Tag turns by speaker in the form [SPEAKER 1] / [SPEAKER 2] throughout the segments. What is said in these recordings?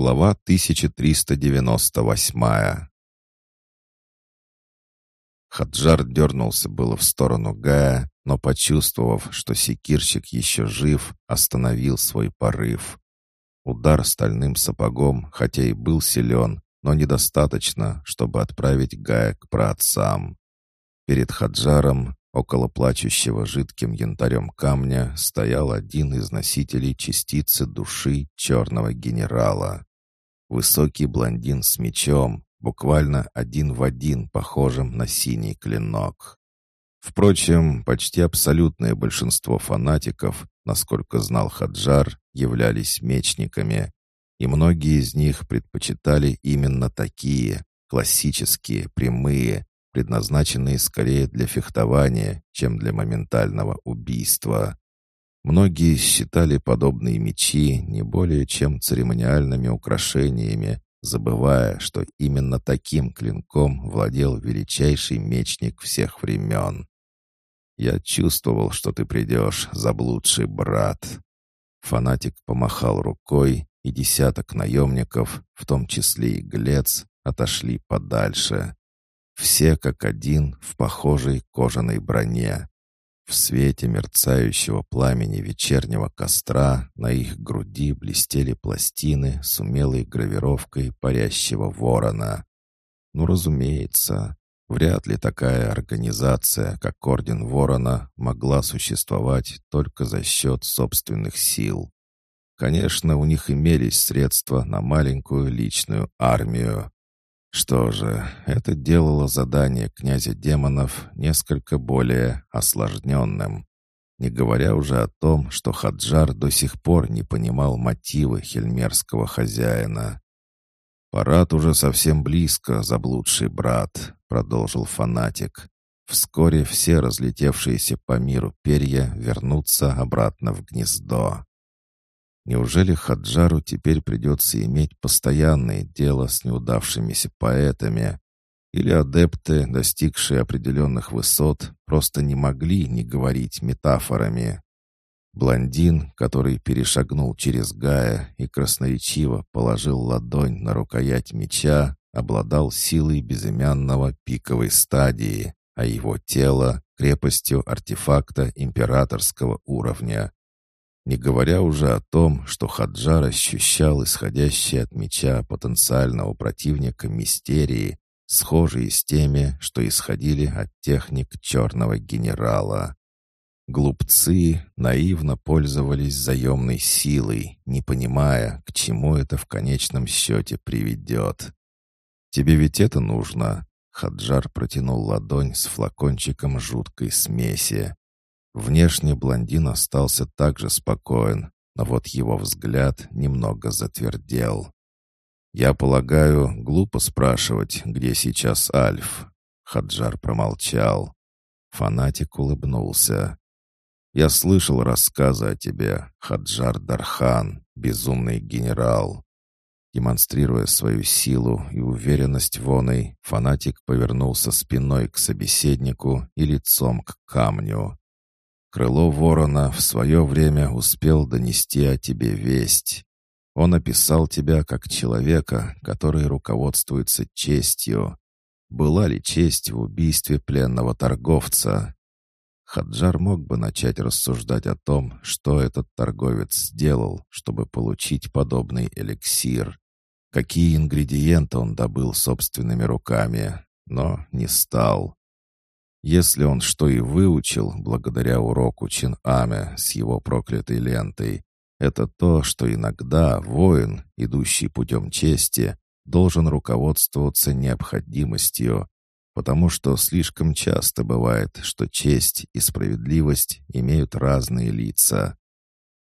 [SPEAKER 1] Глава 1398 Хаджар дернулся было в сторону Гая, но, почувствовав, что секирщик еще жив, остановил свой порыв. Удар стальным сапогом, хотя и был силен, но недостаточно, чтобы отправить Гая к праотцам. Перед Хаджаром, около плачущего жидким янтарем камня, стоял один из носителей частицы души черного генерала. Высокий блондин с мечом, буквально один в один похожим на синий клинок. Впрочем, почти абсолютное большинство фанатиков, насколько знал Хаджар, являлись мечниками, и многие из них предпочитали именно такие, классические, прямые, предназначенные скорее для фехтования, чем для моментального убийства. Многие считали подобные мечи не более чем церемониальными украшениями, забывая, что именно таким клинком владел величайший мечник всех времен. «Я чувствовал, что ты придешь, заблудший брат». Фанатик помахал рукой, и десяток наемников, в том числе и Глец, отошли подальше. Все как один в похожей кожаной броне. В свете мерцающего пламени вечернего костра на их груди блестели пластины с умелой гравировкой парящего ворона. Ну, разумеется, вряд ли такая организация, как Орден Ворона, могла существовать только за счет собственных сил. Конечно, у них имелись средства на маленькую личную армию. Что же, это делало задание князя демонов несколько более осложненным. Не говоря уже о том, что Хаджар до сих пор не понимал мотивы хельмерского хозяина. «Парад уже совсем близко, заблудший брат», — продолжил фанатик. «Вскоре все разлетевшиеся по миру перья вернутся обратно в гнездо». Неужели Хаджару теперь придется иметь постоянное дело с неудавшимися поэтами? Или адепты, достигшие определенных высот, просто не могли не говорить метафорами? Блондин, который перешагнул через Гая и красноречиво положил ладонь на рукоять меча, обладал силой безымянного пиковой стадии, а его тело — крепостью артефакта императорского уровня. Не говоря уже о том, что Хаджар ощущал исходящие от меча потенциального противника мистерии, схожие с теми, что исходили от техник черного генерала. Глупцы наивно пользовались заемной силой, не понимая, к чему это в конечном счете приведет. «Тебе ведь это нужно?» Хаджар протянул ладонь с флакончиком жуткой смеси. Внешне блондин остался также спокоен, но вот его взгляд немного затвердел. «Я полагаю, глупо спрашивать, где сейчас Альф?» Хаджар промолчал. Фанатик улыбнулся. «Я слышал рассказы о тебе, Хаджар Дархан, безумный генерал». Демонстрируя свою силу и уверенность воной, фанатик повернулся спиной к собеседнику и лицом к камню. Крыло ворона в свое время успел донести о тебе весть. Он описал тебя как человека, который руководствуется честью. Была ли честь в убийстве пленного торговца? Хаджар мог бы начать рассуждать о том, что этот торговец сделал, чтобы получить подобный эликсир. Какие ингредиенты он добыл собственными руками, но не стал. Если он что и выучил благодаря уроку Чин-Аме с его проклятой лентой, это то, что иногда воин, идущий путем чести, должен руководствоваться необходимостью, потому что слишком часто бывает, что честь и справедливость имеют разные лица.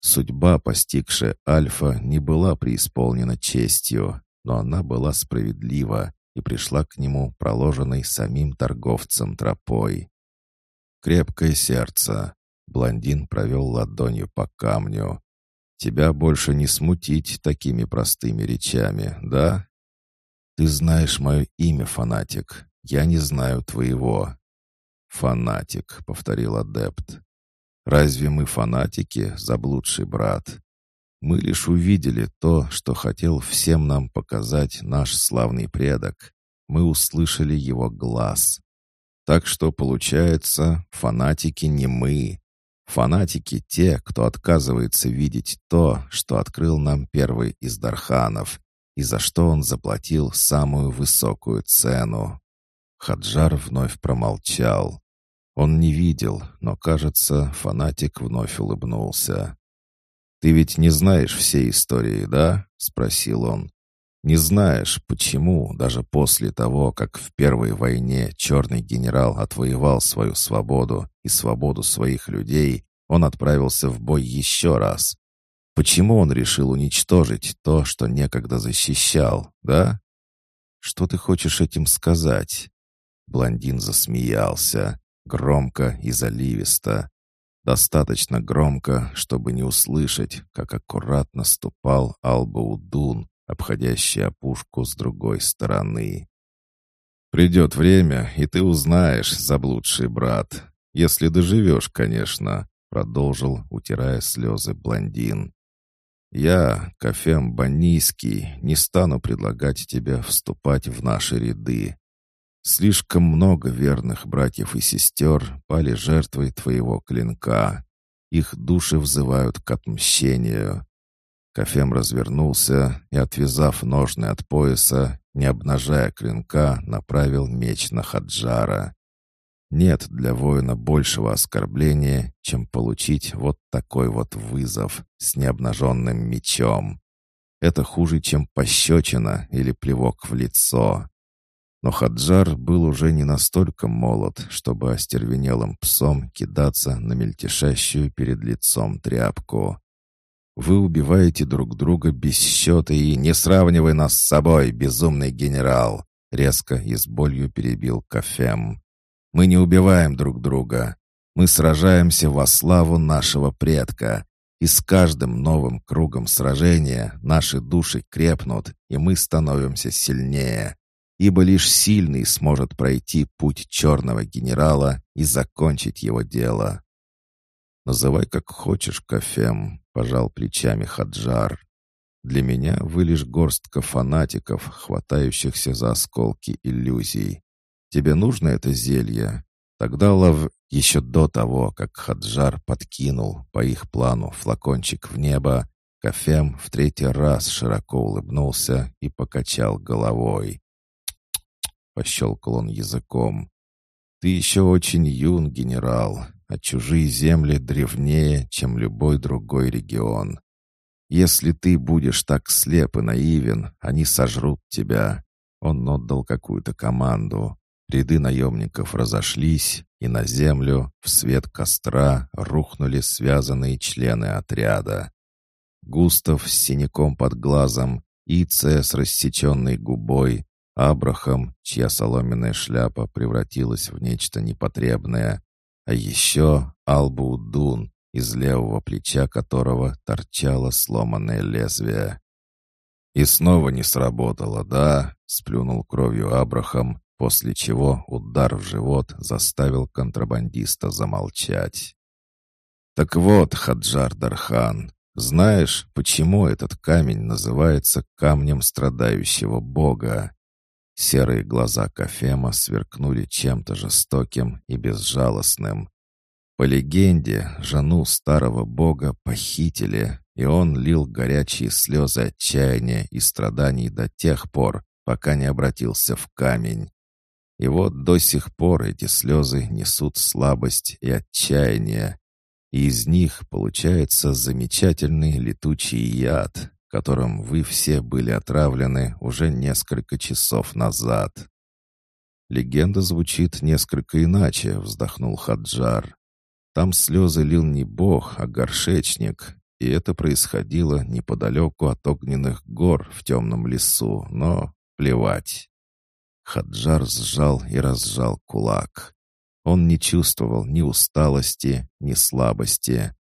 [SPEAKER 1] Судьба, постигшая Альфа, не была преисполнена честью, но она была справедлива, и пришла к нему проложенной самим торговцем тропой. «Крепкое сердце!» — блондин провел ладонью по камню. «Тебя больше не смутить такими простыми речами, да?» «Ты знаешь мое имя, фанатик. Я не знаю твоего». «Фанатик», — повторил адепт. «Разве мы фанатики, заблудший брат? Мы лишь увидели то, что хотел всем нам показать наш славный предок. Мы услышали его глаз. Так что, получается, фанатики не мы. Фанатики — те, кто отказывается видеть то, что открыл нам первый из Дарханов, и за что он заплатил самую высокую цену. Хаджар вновь промолчал. Он не видел, но, кажется, фанатик вновь улыбнулся. «Ты ведь не знаешь всей истории, да?» — спросил он. «Не знаешь, почему, даже после того, как в Первой войне черный генерал отвоевал свою свободу и свободу своих людей, он отправился в бой еще раз. Почему он решил уничтожить то, что некогда защищал, да? Что ты хочешь этим сказать?» Блондин засмеялся, громко и заливисто. Достаточно громко, чтобы не услышать, как аккуратно ступал Албаудун, обходящий опушку с другой стороны. «Придет время, и ты узнаешь, заблудший брат. Если доживешь, конечно», — продолжил, утирая слезы блондин. «Я, Кафем Банийский, не стану предлагать тебе вступать в наши ряды. Слишком много верных братьев и сестер пали жертвой твоего клинка. Их души взывают к отмщению. Кафем развернулся и, отвязав ножны от пояса, не обнажая клинка, направил меч на Хаджара. Нет для воина большего оскорбления, чем получить вот такой вот вызов с необнаженным мечом. Это хуже, чем пощечина или плевок в лицо. Но Хаджар был уже не настолько молод, чтобы остервенелым псом кидаться на мельтешащую перед лицом тряпку. «Вы убиваете друг друга без счета и не сравнивай нас с собой, безумный генерал!» Резко и с болью перебил Кафем. «Мы не убиваем друг друга. Мы сражаемся во славу нашего предка, и с каждым новым кругом сражения наши души крепнут, и мы становимся сильнее ибо лишь сильный сможет пройти путь черного генерала и закончить его дело. «Называй как хочешь, Кафем», — пожал плечами Хаджар. «Для меня вы лишь горстка фанатиков, хватающихся за осколки иллюзий. Тебе нужно это зелье?» Тогда Лав еще до того, как Хаджар подкинул по их плану флакончик в небо, Кафем в третий раз широко улыбнулся и покачал головой. — пощелкал он языком. «Ты еще очень юн, генерал, а чужие земли древнее, чем любой другой регион. Если ты будешь так слеп и наивен, они сожрут тебя». Он отдал какую-то команду. Ряды наемников разошлись, и на землю, в свет костра, рухнули связанные члены отряда. Густав с синяком под глазом, Ице с рассеченной губой, Абрахам, чья соломенная шляпа превратилась в нечто непотребное, а еще Албуудун, из левого плеча которого торчало сломанное лезвие. «И снова не сработало, да?» — сплюнул кровью Абрахам, после чего удар в живот заставил контрабандиста замолчать. «Так вот, Хаджар Дархан, знаешь, почему этот камень называется камнем страдающего бога?» Серые глаза Кафема сверкнули чем-то жестоким и безжалостным. По легенде, жену старого бога похитили, и он лил горячие слезы отчаяния и страданий до тех пор, пока не обратился в камень. И вот до сих пор эти слезы несут слабость и отчаяние, и из них получается замечательный летучий яд, которым вы все были отравлены уже несколько часов назад. Легенда звучит несколько иначе, вздохнул Хаджар. Там слезы лил не бог, а горшечник, и это происходило неподалеку от огненных гор в темном лесу, но плевать. Хаджар сжал и разжал кулак. Он не чувствовал ни усталости, ни слабости.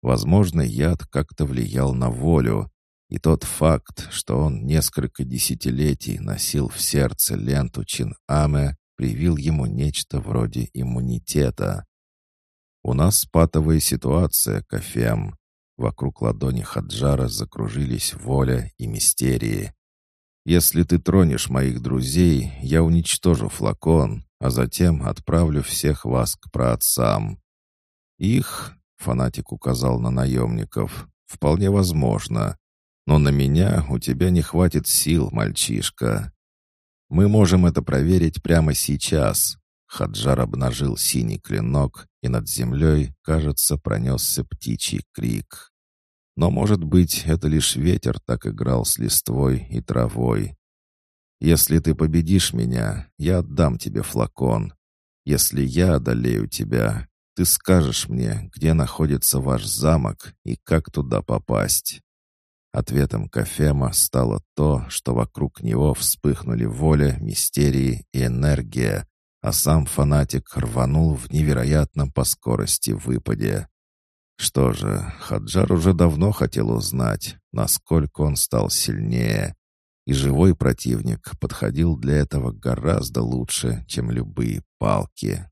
[SPEAKER 1] Возможно, яд как-то влиял на волю, и тот факт, что он несколько десятилетий носил в сердце ленту Чин-Аме, привил ему нечто вроде иммунитета. «У нас патовая ситуация, Кофем. Вокруг ладони Хаджара закружились воля и мистерии. «Если ты тронешь моих друзей, я уничтожу флакон, а затем отправлю всех вас к праотцам». «Их», — фанатик указал на наемников, — «вполне возможно. Но на меня у тебя не хватит сил, мальчишка. Мы можем это проверить прямо сейчас». Хаджар обнажил синий клинок, и над землей, кажется, пронесся птичий крик. Но, может быть, это лишь ветер так играл с листвой и травой. «Если ты победишь меня, я отдам тебе флакон. Если я одолею тебя, ты скажешь мне, где находится ваш замок и как туда попасть». Ответом Кафема стало то, что вокруг него вспыхнули воля, мистерии и энергия, а сам фанатик рванул в невероятном по скорости выпаде. Что же, Хаджар уже давно хотел узнать, насколько он стал сильнее. И живой противник подходил для этого гораздо лучше, чем любые палки.